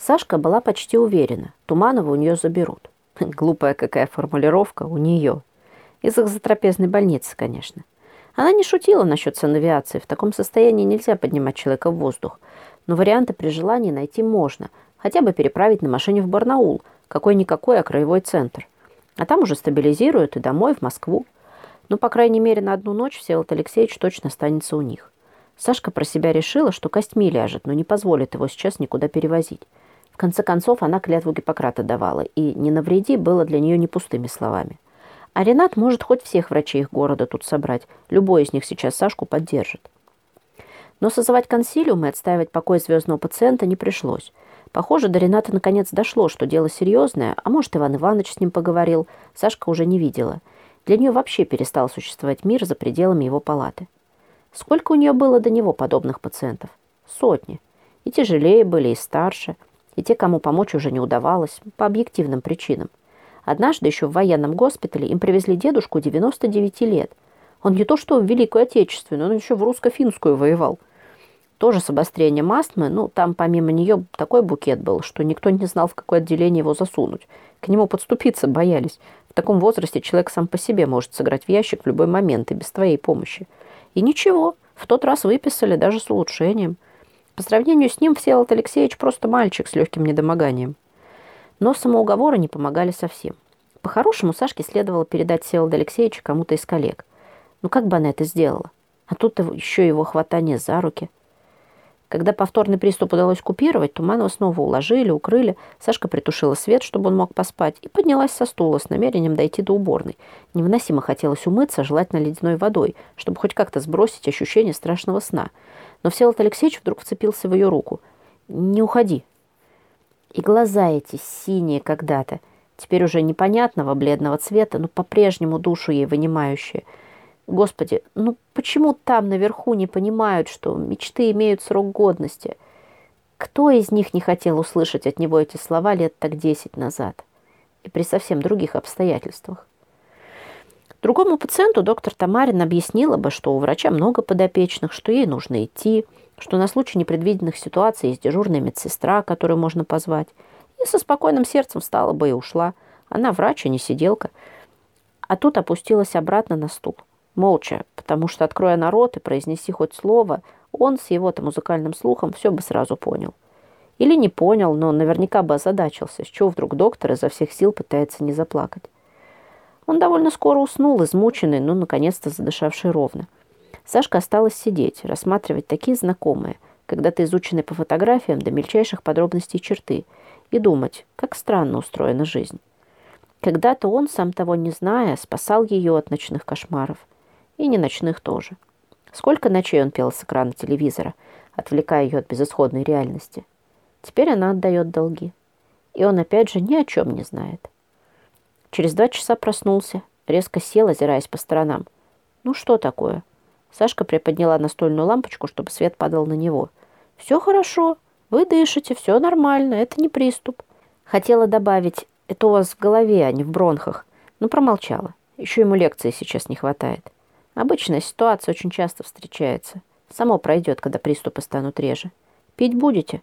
Сашка была почти уверена, Туманова у нее заберут. Глупая какая формулировка у нее. Из их больницы, конечно. Она не шутила насчет санавиации. В таком состоянии нельзя поднимать человека в воздух. Но варианты при желании найти можно. Хотя бы переправить на машине в Барнаул. Какой-никакой, а краевой центр. А там уже стабилизируют и домой, в Москву. Ну, по крайней мере, на одну ночь Всеволод Алексеевич точно останется у них. Сашка про себя решила, что костьми ляжет, но не позволит его сейчас никуда перевозить. Конце концов, она клятву Гиппократа давала, и «не навреди» было для нее не пустыми словами. А Ренат может хоть всех врачей их города тут собрать. Любой из них сейчас Сашку поддержит. Но созывать консилиум и отстаивать покой звездного пациента не пришлось. Похоже, до Рената наконец дошло, что дело серьезное, а может, Иван Иванович с ним поговорил. Сашка уже не видела. Для нее вообще перестал существовать мир за пределами его палаты. Сколько у нее было до него подобных пациентов? Сотни. И тяжелее были, и старше, и те, кому помочь уже не удавалось, по объективным причинам. Однажды еще в военном госпитале им привезли дедушку 99 лет. Он не то что в Великую Отечественную, он еще в русско-финскую воевал. Тоже с обострением астмы, ну, там помимо нее такой букет был, что никто не знал, в какое отделение его засунуть. К нему подступиться боялись. В таком возрасте человек сам по себе может сыграть в ящик в любой момент и без твоей помощи. И ничего, в тот раз выписали даже с улучшением. По сравнению с ним Всеволод Алексеевич просто мальчик с легким недомоганием. Но самоуговоры не помогали совсем. По-хорошему, Сашке следовало передать Всеволода Алексеевича кому-то из коллег. Ну как бы она это сделала? А тут еще его хватание за руки. Когда повторный приступ удалось купировать, Туманова снова уложили, укрыли. Сашка притушила свет, чтобы он мог поспать, и поднялась со стула с намерением дойти до уборной. Невыносимо хотелось умыться, желательно ледяной водой, чтобы хоть как-то сбросить ощущение страшного сна. Но Всеволод Алексеевич вдруг вцепился в ее руку. «Не уходи», и глаза эти синие когда-то, теперь уже непонятного бледного цвета, но по-прежнему душу ей вынимающие. Господи, ну почему там наверху не понимают, что мечты имеют срок годности? Кто из них не хотел услышать от него эти слова лет так десять назад? И при совсем других обстоятельствах. Другому пациенту доктор Тамарин объяснила бы, что у врача много подопечных, что ей нужно идти, что на случай непредвиденных ситуаций есть дежурная медсестра, которую можно позвать. И со спокойным сердцем встала бы и ушла. Она врач, а не сиделка. А тут опустилась обратно на стул. Молча, потому что, откроя народ и произнеси хоть слово, он с его-то музыкальным слухом все бы сразу понял. Или не понял, но наверняка бы озадачился, с чего вдруг доктор изо всех сил пытается не заплакать. Он довольно скоро уснул, измученный, но наконец-то задышавший ровно. Сашка осталась сидеть, рассматривать такие знакомые, когда-то изученные по фотографиям до мельчайших подробностей черты, и думать, как странно устроена жизнь. Когда-то он, сам того не зная, спасал ее от ночных кошмаров. И не ночных тоже. Сколько ночей он пел с экрана телевизора, отвлекая ее от безысходной реальности. Теперь она отдает долги. И он опять же ни о чем не знает. Через два часа проснулся, резко сел, озираясь по сторонам. Ну что такое? Сашка приподняла настольную лампочку, чтобы свет падал на него. «Все хорошо. Вы дышите, все нормально. Это не приступ». Хотела добавить, это у вас в голове, а не в бронхах. Но промолчала. Еще ему лекции сейчас не хватает. Обычная ситуация очень часто встречается. Само пройдет, когда приступы станут реже. «Пить будете?»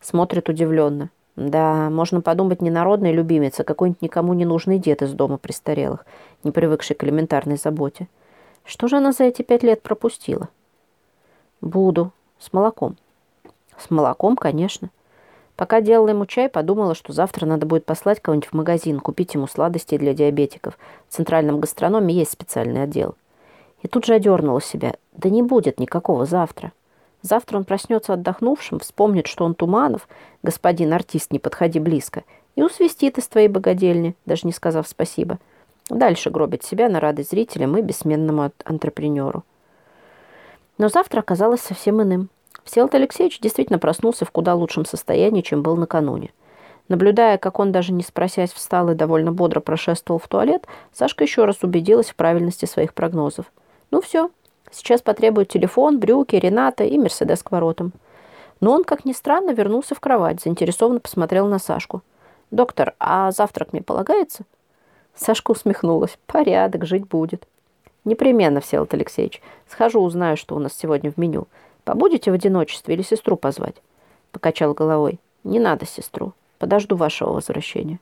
Смотрит удивленно. Да, можно подумать, не любимица, а какой-нибудь никому не нужный дед из дома престарелых, не привыкший к элементарной заботе. Что же она за эти пять лет пропустила? Буду. С молоком. С молоком, конечно. Пока делала ему чай, подумала, что завтра надо будет послать кого-нибудь в магазин, купить ему сладости для диабетиков. В центральном гастрономе есть специальный отдел. И тут же одернула себя. Да не будет никакого завтра. Завтра он проснется отдохнувшим, вспомнит, что он Туманов, господин артист, не подходи близко, и усвистит из твоей богадельни, даже не сказав спасибо. Дальше гробит себя на радость зрителям и бессменному антрепренеру. Но завтра оказалось совсем иным. Всеволод Алексеевич действительно проснулся в куда лучшем состоянии, чем был накануне. Наблюдая, как он, даже не спросясь, встал и довольно бодро прошествовал в туалет, Сашка еще раз убедилась в правильности своих прогнозов. Ну все, сейчас потребуют телефон, брюки, Рената и Мерседес к воротам. Но он, как ни странно, вернулся в кровать, заинтересованно посмотрел на Сашку. «Доктор, а завтрак мне полагается?» Сашка усмехнулась. «Порядок, жить будет». «Непременно, Всеволод Алексеевич. Схожу, узнаю, что у нас сегодня в меню. Побудете в одиночестве или сестру позвать?» Покачал головой. Не надо, сестру. Подожду вашего возвращения.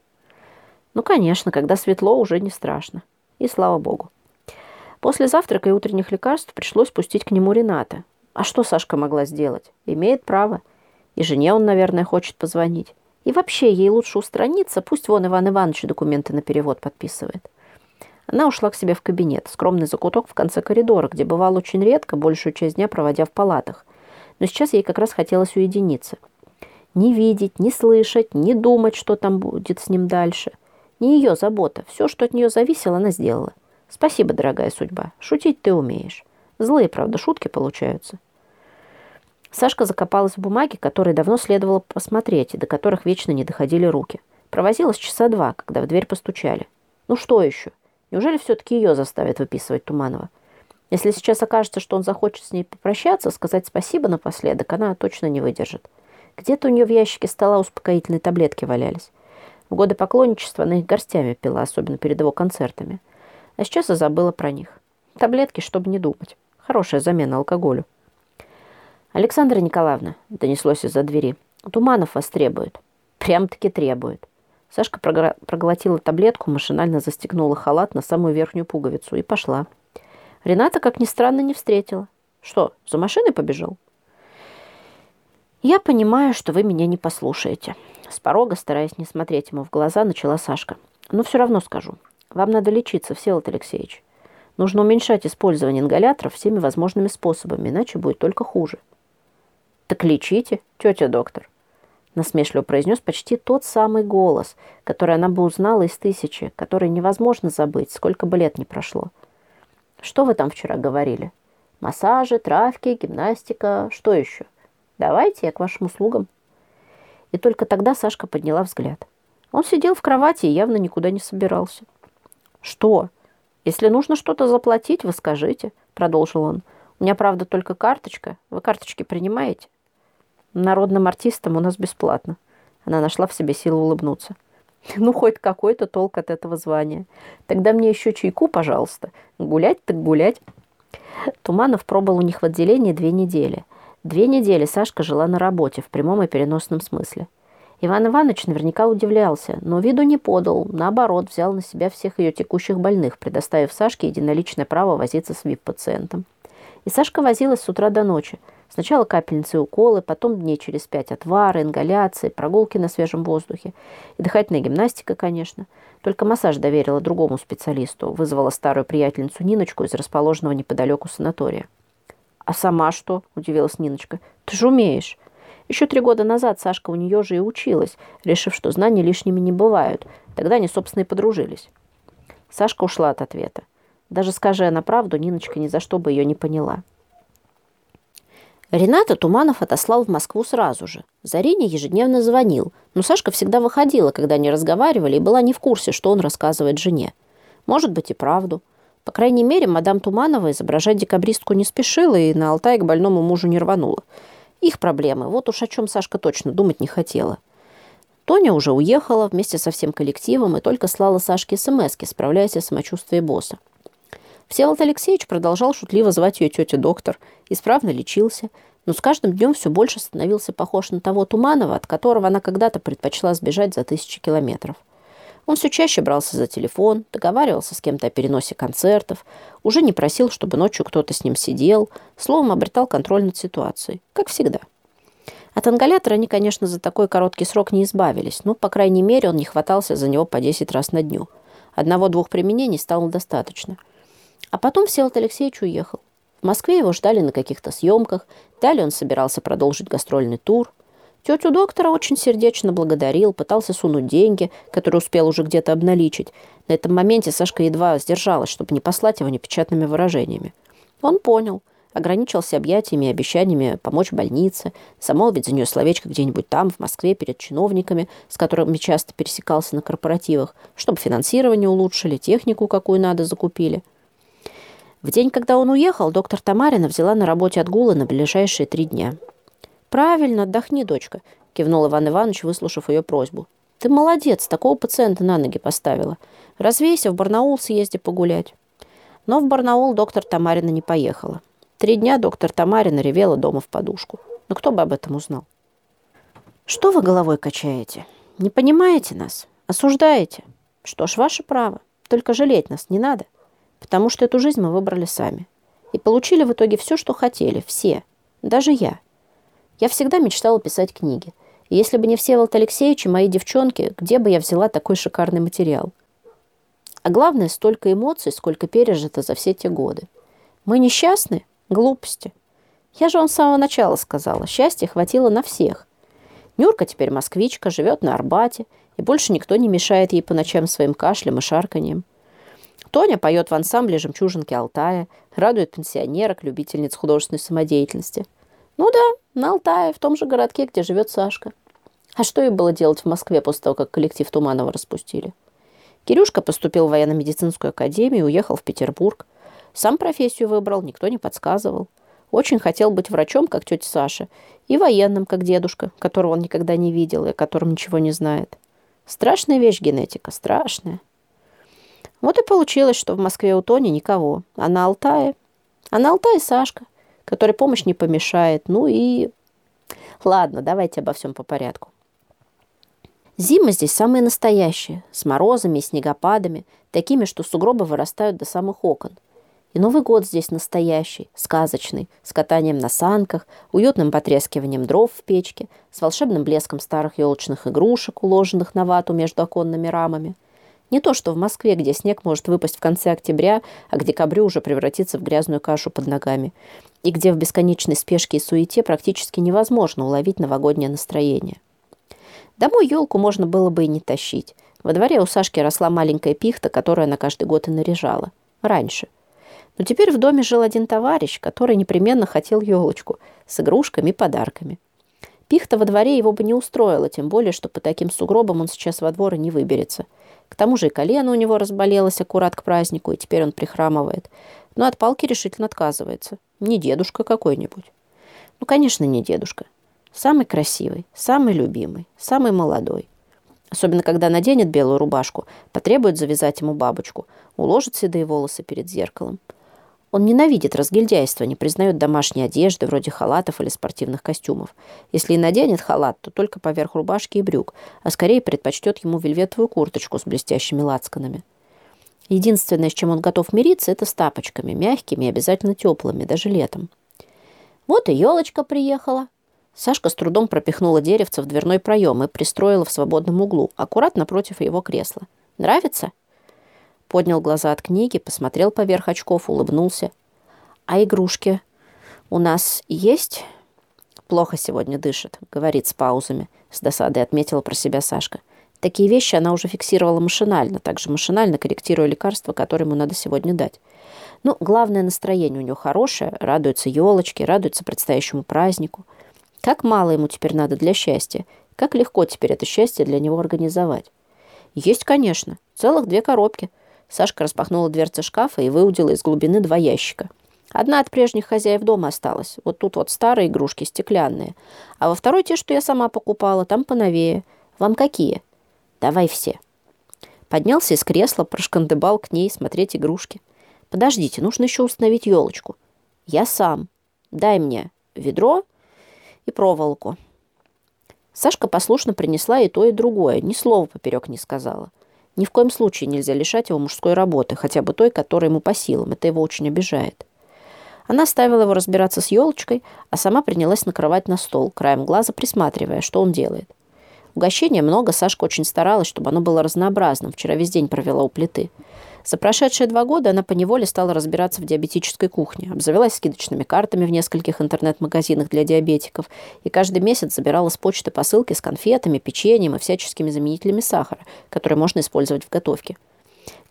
Ну, конечно, когда светло, уже не страшно. И слава богу. После завтрака и утренних лекарств пришлось пустить к нему Рената. А что Сашка могла сделать? Имеет право. И жене он, наверное, хочет позвонить. И вообще, ей лучше устраниться, пусть вон Иван Иванович документы на перевод подписывает. Она ушла к себе в кабинет, скромный закуток в конце коридора, где бывал очень редко, большую часть дня проводя в палатах. Но сейчас ей как раз хотелось уединиться. Не видеть, не слышать, не думать, что там будет с ним дальше. Не ее забота. Все, что от нее зависело, она сделала. Спасибо, дорогая судьба. Шутить ты умеешь. Злые, правда, шутки получаются. Сашка закопалась в бумаге, которые давно следовало посмотреть, и до которых вечно не доходили руки. Провозилась часа два, когда в дверь постучали. Ну что еще? Неужели все-таки ее заставят выписывать Туманова? Если сейчас окажется, что он захочет с ней попрощаться, сказать спасибо напоследок, она точно не выдержит. Где-то у нее в ящике стола успокоительные таблетки валялись. В годы поклонничества она их горстями пила, особенно перед его концертами. А сейчас и забыла про них. Таблетки, чтобы не думать. Хорошая замена алкоголю. «Александра Николаевна», — донеслось из-за двери, — «Туманов вас требует». Прям-таки требует. Сашка проглотила таблетку, машинально застегнула халат на самую верхнюю пуговицу и пошла. Рената, как ни странно, не встретила. Что, за машиной побежал? «Я понимаю, что вы меня не послушаете». С порога, стараясь не смотреть ему в глаза, начала Сашка. «Но все равно скажу. Вам надо лечиться, Всеволод Алексеевич. Нужно уменьшать использование ингаляторов всеми возможными способами, иначе будет только хуже». «Так лечите, тетя доктор насмешливо произнес почти тот самый голос, который она бы узнала из тысячи, который невозможно забыть, сколько бы лет не прошло. Что вы там вчера говорили? Массажи, травки, гимнастика, что еще? Давайте, я к вашим услугам. И только тогда Сашка подняла взгляд. Он сидел в кровати и явно никуда не собирался. Что? Если нужно что-то заплатить, вы скажите, продолжил он. У меня, правда, только карточка. Вы карточки принимаете? Народным артистам у нас бесплатно. Она нашла в себе силу улыбнуться. Ну, хоть какой-то толк от этого звания. Тогда мне еще чайку, пожалуйста. Гулять так гулять. Туманов пробыл у них в отделении две недели. Две недели Сашка жила на работе, в прямом и переносном смысле. Иван Иванович наверняка удивлялся, но виду не подал, наоборот, взял на себя всех ее текущих больных, предоставив Сашке единоличное право возиться с ВИП-пациентом. И Сашка возилась с утра до ночи – Сначала капельницы и уколы, потом дней через пять отвары, ингаляции, прогулки на свежем воздухе. И дыхательная гимнастика, конечно. Только массаж доверила другому специалисту, вызвала старую приятельницу Ниночку из расположенного неподалеку санатория. «А сама что?» – удивилась Ниночка. «Ты же умеешь». Еще три года назад Сашка у нее же и училась, решив, что знания лишними не бывают. Тогда они, собственно, и подружились. Сашка ушла от ответа. Даже скажи она правду, Ниночка ни за что бы ее не поняла. Рената Туманов отослал в Москву сразу же. Зарине ежедневно звонил, но Сашка всегда выходила, когда они разговаривали, и была не в курсе, что он рассказывает жене. Может быть и правду. По крайней мере, мадам Туманова изображать декабристку не спешила и на Алтай к больному мужу не рванула. Их проблемы. Вот уж о чем Сашка точно думать не хотела. Тоня уже уехала вместе со всем коллективом и только слала Сашке смс справляясь о самочувствии босса. Всеволод Алексеевич продолжал шутливо звать ее тетя доктор, исправно лечился, но с каждым днем все больше становился похож на того Туманова, от которого она когда-то предпочла сбежать за тысячи километров. Он все чаще брался за телефон, договаривался с кем-то о переносе концертов, уже не просил, чтобы ночью кто-то с ним сидел, словом, обретал контроль над ситуацией, как всегда. От ингалятора они, конечно, за такой короткий срок не избавились, но, по крайней мере, он не хватался за него по 10 раз на дню. Одного-двух применений стало достаточно – а потом Всеволод Алексеевич уехал. В Москве его ждали на каких-то съемках. Далее он собирался продолжить гастрольный тур. Тетю доктора очень сердечно благодарил, пытался сунуть деньги, которые успел уже где-то обналичить. На этом моменте Сашка едва сдержалась, чтобы не послать его непечатными выражениями. Он понял, ограничился объятиями и обещаниями помочь больнице, замолвить за нее словечко где-нибудь там, в Москве, перед чиновниками, с которыми часто пересекался на корпоративах, чтобы финансирование улучшили, технику какую надо закупили – в день, когда он уехал, доктор Тамарина взяла на работе отгулы на ближайшие три дня. «Правильно, отдохни, дочка», – кивнул Иван Иванович, выслушав ее просьбу. «Ты молодец, такого пациента на ноги поставила. Развейся, в Барнаул съезди погулять». Но в Барнаул доктор Тамарина не поехала. Три дня доктор Тамарина ревела дома в подушку. Но кто бы об этом узнал? Что вы головой качаете? Не понимаете нас? Осуждаете? Что ж, ваше право. Только жалеть нас не надо. Потому что эту жизнь мы выбрали сами. И получили в итоге все, что хотели. Все. Даже я. Я всегда мечтала писать книги. И если бы не Всеволод Алексеевич и мои девчонки, где бы я взяла такой шикарный материал? А главное, столько эмоций, сколько пережито за все те годы. Мы несчастны? Глупости. Я же вам с самого начала сказала, счастья хватило на всех. Нюрка теперь москвичка, живет на Арбате, и больше никто не мешает ей по ночам своим кашлем и шарканьем. Тоня поет в ансамбле «Жемчужинки Алтая», радует пенсионерок, любительниц художественной самодеятельности. Ну да, на Алтае, в том же городке, где живет Сашка. А что ей было делать в Москве после того, как коллектив Туманова распустили? Кирюшка поступил в военно-медицинскую академию уехал в Петербург. Сам профессию выбрал, никто не подсказывал. Очень хотел быть врачом, как тетя Саша, и военным, как дедушка, которого он никогда не видел и о котором ничего не знает. Страшная вещь генетика, страшная. Вот и получилось, что в Москве у Тони никого, а на Алтае... А на Алтае Сашка, который помощь не помешает. Ну и... Ладно, давайте обо всем по порядку. Зимы здесь самые настоящие, с морозами и снегопадами, такими, что сугробы вырастают до самых окон. И Новый год здесь настоящий, сказочный, с катанием на санках, уютным потрескиванием дров в печке, с волшебным блеском старых елочных игрушек, уложенных на вату между оконными рамами. Не то, что в Москве, где снег может выпасть в конце октября, а к декабрю уже превратиться в грязную кашу под ногами, и где в бесконечной спешке и суете практически невозможно уловить новогоднее настроение. Домой елку можно было бы и не тащить. Во дворе у Сашки росла маленькая пихта, которую она каждый год и наряжала. Раньше – но теперь в доме жил один товарищ, который непременно хотел елочку с игрушками и подарками. Пихта во дворе его бы не устроила, тем более, что по таким сугробам он сейчас во двор и не выберется. К тому же и колено у него разболелось аккурат к празднику, и теперь он прихрамывает. Но от палки решительно отказывается. Не дедушка какой-нибудь. Ну, конечно, не дедушка. Самый красивый, самый любимый, самый молодой. Особенно, когда наденет белую рубашку, потребует завязать ему бабочку, уложит седые волосы перед зеркалом. Он ненавидит разгильдяйство, не признает домашней одежды, вроде халатов или спортивных костюмов. Если и наденет халат, то только поверх рубашки и брюк, а скорее предпочтет ему вельветовую курточку с блестящими лацканами. Единственное, с чем он готов мириться, это с тапочками, мягкими и обязательно теплыми, даже летом. Вот и елочка приехала. Сашка с трудом пропихнула деревце в дверной проем и пристроила в свободном углу, аккуратно против его кресла. «Нравится?» Поднял глаза от книги, посмотрел поверх очков, улыбнулся. «А игрушки у нас есть?» «Плохо сегодня дышит», — говорит с паузами. С досадой отметила про себя Сашка. Такие вещи она уже фиксировала машинально, также машинально корректируя лекарства, которые ему надо сегодня дать. Ну, главное, настроение у него хорошее, радуется елочке, радуется предстоящему празднику. Как мало ему теперь надо для счастья, как легко теперь это счастье для него организовать. Есть, конечно, целых две коробки — Сашка распахнула дверцы шкафа и выудила из глубины два ящика. Одна от прежних хозяев дома осталась. Вот тут вот старые игрушки, стеклянные. А во второй те, что я сама покупала, там поновее. Вам какие? Давай все. Поднялся из кресла, прошкандыбал к ней смотреть игрушки. Подождите, нужно еще установить елочку. Я сам. Дай мне ведро и проволоку. Сашка послушно принесла и то, и другое. Ни слова поперек не сказала. Ни в коем случае нельзя лишать его мужской работы, хотя бы той, которая ему по силам. Это его очень обижает. Она ставила его разбираться с елочкой, а сама принялась накрывать на стол, краем глаза присматривая, что он делает. Угощения много, Сашка очень старалась, чтобы оно было разнообразным. Вчера весь день провела у плиты. За прошедшие два года она поневоле стала разбираться в диабетической кухне, обзавелась скидочными картами в нескольких интернет-магазинах для диабетиков и каждый месяц забирала с почты посылки с конфетами, печеньем и всяческими заменителями сахара, которые можно использовать в готовке.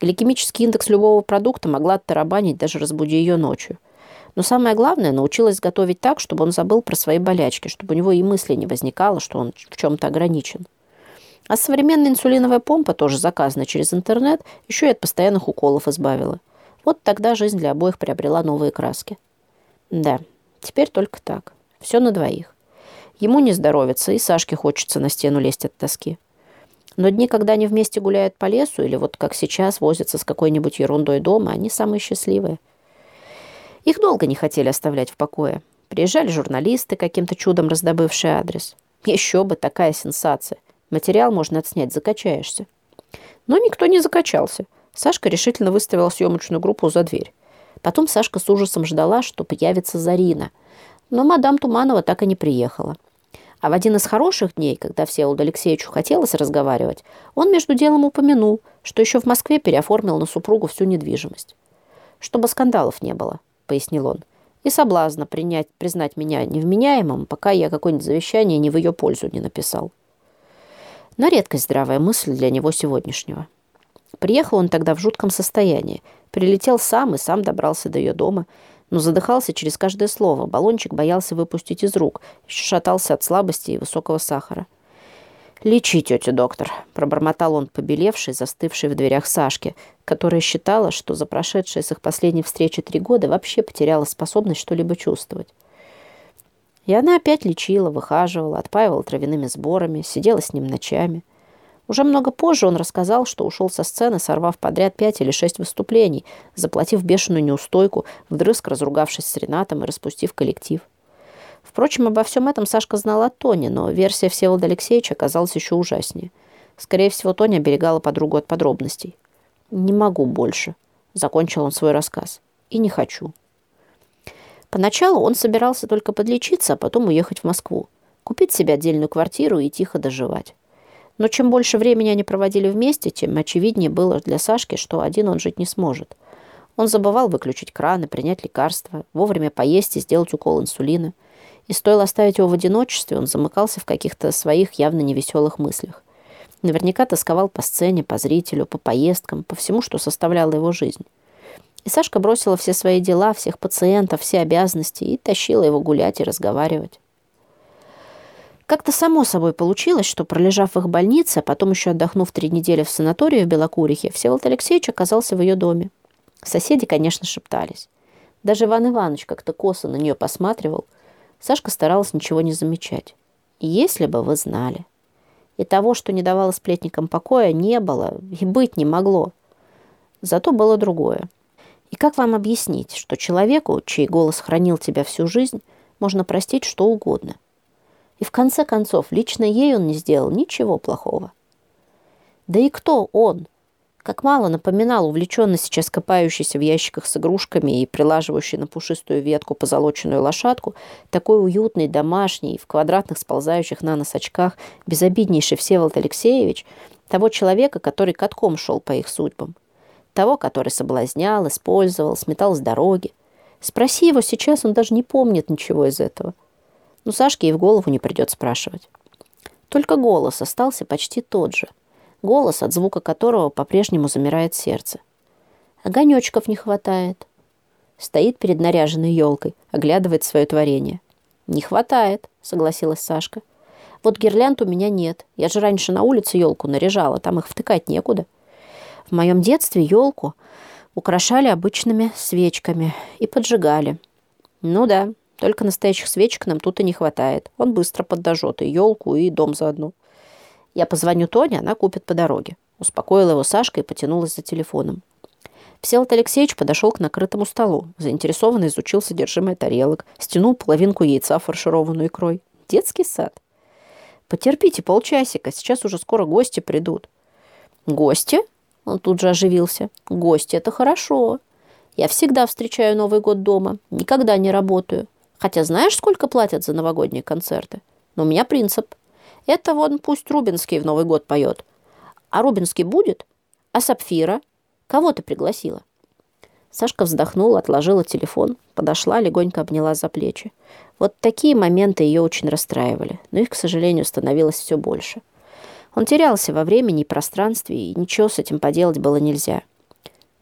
Гликемический индекс любого продукта могла оттарабанить, даже разбуди ее ночью. Но самое главное, научилась готовить так, чтобы он забыл про свои болячки, чтобы у него и мысли не возникало, что он в чем-то ограничен. А современная инсулиновая помпа, тоже заказанная через интернет, еще и от постоянных уколов избавила. Вот тогда жизнь для обоих приобрела новые краски. Да, теперь только так. Все на двоих. Ему не здоровится, и Сашке хочется на стену лезть от тоски. Но дни, когда они вместе гуляют по лесу, или вот как сейчас возятся с какой-нибудь ерундой дома, они самые счастливые. Их долго не хотели оставлять в покое. Приезжали журналисты, каким-то чудом раздобывшие адрес. Еще бы, такая сенсация. Материал можно отснять, закачаешься. Но никто не закачался. Сашка решительно выставила съемочную группу за дверь. Потом Сашка с ужасом ждала, что появится Зарина. Но мадам Туманова так и не приехала. А в один из хороших дней, когда Всеволоду Алексеевичу хотелось разговаривать, он между делом упомянул, что еще в Москве переоформил на супругу всю недвижимость. «Чтобы скандалов не было», — пояснил он, «и соблазна принять, признать меня невменяемым, пока я какое-нибудь завещание не в ее пользу не написал». На редкость здравая мысль для него сегодняшнего. Приехал он тогда в жутком состоянии. Прилетел сам и сам добрался до ее дома, но задыхался через каждое слово. Баллончик боялся выпустить из рук, еще шатался от слабости и высокого сахара. «Лечи, тетя доктор», — пробормотал он, побелевший, застывший в дверях Сашки, которая считала, что за прошедшие с их последней встречи три года вообще потеряла способность что-либо чувствовать. И она опять лечила, выхаживала, отпаивала травяными сборами, сидела с ним ночами. Уже много позже он рассказал, что ушел со сцены, сорвав подряд пять или шесть выступлений, заплатив бешеную неустойку, вдрызг разругавшись с Ренатом и распустив коллектив. Впрочем, обо всем этом Сашка знала от Тони, но версия Всеволода Алексеевича оказалась еще ужаснее. Скорее всего, Тоня оберегала подругу от подробностей. «Не могу больше», — закончил он свой рассказ. «И не хочу». Поначалу он собирался только подлечиться, а потом уехать в Москву, купить себе отдельную квартиру и тихо доживать. Но чем больше времени они проводили вместе, тем очевиднее было для Сашки, что один он жить не сможет. Он забывал выключить краны, принять лекарства, вовремя поесть и сделать укол инсулина. И стоило оставить его в одиночестве, он замыкался в каких-то своих явно невеселых мыслях. Наверняка тосковал по сцене, по зрителю, по поездкам, по всему, что составляло его жизнь. И Сашка бросила все свои дела, всех пациентов, все обязанности и тащила его гулять и разговаривать. Как-то само собой получилось, что, пролежав в их больнице, а потом еще отдохнув три недели в санатории в Белокурихе, Всеволод Алексеевич оказался в ее доме. Соседи, конечно, шептались. Даже Иван Иванович как-то косо на нее посматривал. Сашка старалась ничего не замечать. Если бы вы знали. И того, что не давало сплетникам покоя, не было и быть не могло. Зато было другое. И как вам объяснить, что человеку, чей голос хранил тебя всю жизнь, можно простить что угодно? И в конце концов, лично ей он не сделал ничего плохого. Да и кто он? Как мало напоминал увлеченно сейчас копающийся в ящиках с игрушками и прилаживающий на пушистую ветку позолоченную лошадку, такой уютный, домашний, в квадратных сползающих на нос очках, безобиднейший Всеволод Алексеевич, того человека, который катком шел по их судьбам того, который соблазнял, использовал, сметал с дороги. Спроси его сейчас, он даже не помнит ничего из этого. Но Сашке и в голову не придет спрашивать. Только голос остался почти тот же. Голос, от звука которого по-прежнему замирает сердце. Огонечков не хватает. Стоит перед наряженной елкой, оглядывает свое творение. «Не хватает», — согласилась Сашка. «Вот гирлянд у меня нет. Я же раньше на улице елку наряжала, там их втыкать некуда». В моем детстве елку украшали обычными свечками и поджигали. Ну да, только настоящих свечек нам тут и не хватает. Он быстро подожжет и елку, и дом заодно. Я позвоню Тоне, она купит по дороге. Успокоила его Сашка и потянулась за телефоном. Всеволод Алексеевич подошел к накрытому столу, заинтересованно изучил содержимое тарелок, стянул половинку яйца, фаршированную икрой. Детский сад. Потерпите полчасика, сейчас уже скоро гости придут. Гости? Он тут же оживился. «Гости – это хорошо. Я всегда встречаю Новый год дома, никогда не работаю. Хотя знаешь, сколько платят за новогодние концерты? Но у меня принцип. Это вон пусть Рубинский в Новый год поет. А Рубинский будет? А Сапфира? Кого ты пригласила?» Сашка вздохнула, отложила телефон, подошла, легонько обняла за плечи. Вот такие моменты ее очень расстраивали, но их, к сожалению, становилось все больше – он терялся во времени и пространстве, и ничего с этим поделать было нельзя.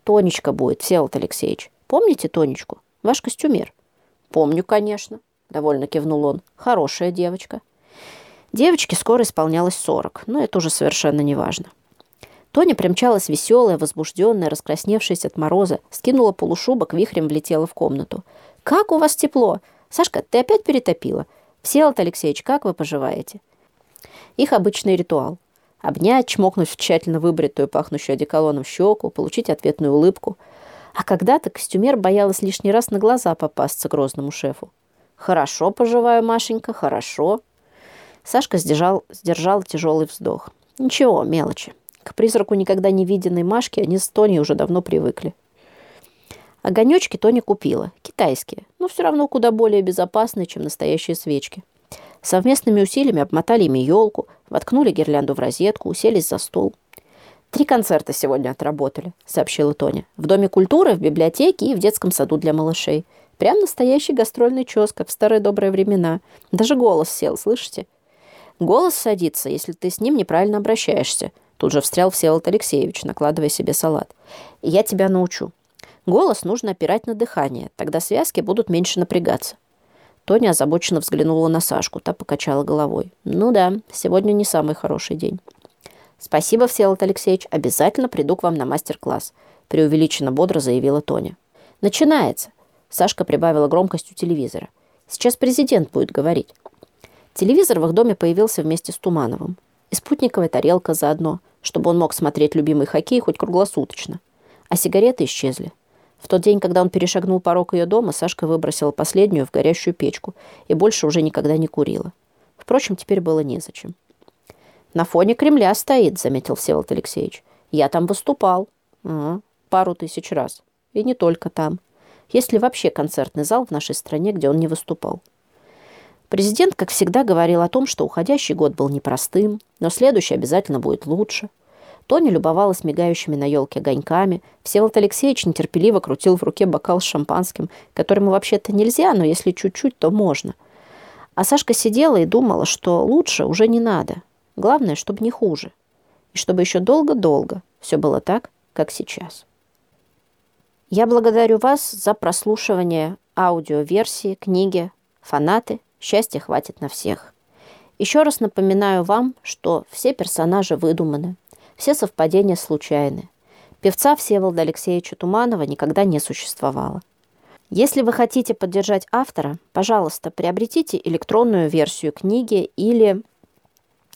«Тонечка будет, Всеволод Алексеевич. Помните Тонечку? Ваш костюмер?» «Помню, конечно», — довольно кивнул он. «Хорошая девочка». Девочке скоро исполнялось сорок, но это уже совершенно не важно. Тоня примчалась веселая, возбужденная, раскрасневшаяся от мороза, скинула полушубок, вихрем влетела в комнату. «Как у вас тепло! Сашка, ты опять перетопила? Всеволод Алексеевич, как вы поживаете?» Их обычный ритуал. Обнять, чмокнуть в тщательно выбритую, пахнущую одеколоном щеку, получить ответную улыбку. А когда-то костюмер боялась лишний раз на глаза попасться грозному шефу. «Хорошо поживаю, Машенька, хорошо». Сашка сдержал, сдержал тяжелый вздох. Ничего, мелочи. К призраку никогда не виденной Машки они с Тони уже давно привыкли. Огонечки Тони купила. Китайские. Но все равно куда более безопасные, чем настоящие свечки. Совместными усилиями обмотали ими елку, воткнули гирлянду в розетку, уселись за стол. «Три концерта сегодня отработали», — сообщила Тоня. «В Доме культуры, в библиотеке и в детском саду для малышей. Прям настоящий гастрольный чес, как в старые добрые времена. Даже голос сел, слышите?» «Голос садится, если ты с ним неправильно обращаешься», Тут же встрял Всеволод Алексеевич, накладывая себе салат. «Я тебя научу. Голос нужно опирать на дыхание, тогда связки будут меньше напрягаться». Тоня озабоченно взглянула на Сашку, та покачала головой. «Ну да, сегодня не самый хороший день». «Спасибо, Всеволод Алексеевич, обязательно приду к вам на мастер-класс», преувеличенно бодро заявила Тоня. «Начинается!» Сашка прибавила громкость у телевизора. «Сейчас президент будет говорить». Телевизор в их доме появился вместе с Тумановым. И спутниковая тарелка заодно – чтобы он мог смотреть любимый хоккей хоть круглосуточно. А сигареты исчезли. В тот день, когда он перешагнул порог ее дома, Сашка выбросила последнюю в горящую печку и больше уже никогда не курила. Впрочем, теперь было незачем. «На фоне Кремля стоит», — заметил Всеволод Алексеевич. «Я там выступал. Ага, пару тысяч раз. И не только там. Есть ли вообще концертный зал в нашей стране, где он не выступал?» Президент, как всегда, говорил о том, что уходящий год был непростым, но следующий обязательно будет лучше. Тоня любовалась мигающими на елке огоньками. Всеволод Алексеевич нетерпеливо крутил в руке бокал с шампанским, которому вообще-то нельзя, но если чуть-чуть, то можно. А Сашка сидела и думала, что лучше уже не надо. Главное, чтобы не хуже. И чтобы еще долго-долго все было так, как сейчас. Я благодарю вас за прослушивание аудиоверсии книги «Фанаты» Счастья хватит на всех. Еще раз напоминаю вам, что все персонажи выдуманы, все совпадения случайны. Певца Всеволода Алексеевича Туманова никогда не существовало. Если вы хотите поддержать автора, пожалуйста, приобретите электронную версию книги или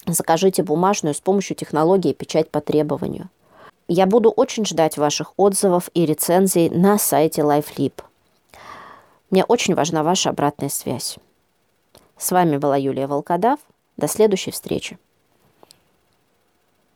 закажите бумажную с помощью технологии печать по требованию. Я буду очень ждать ваших отзывов и рецензий на сайте LifeLib. Мне очень важна ваша обратная связь. С вами была Юлия Волкодав. До следующей встречи.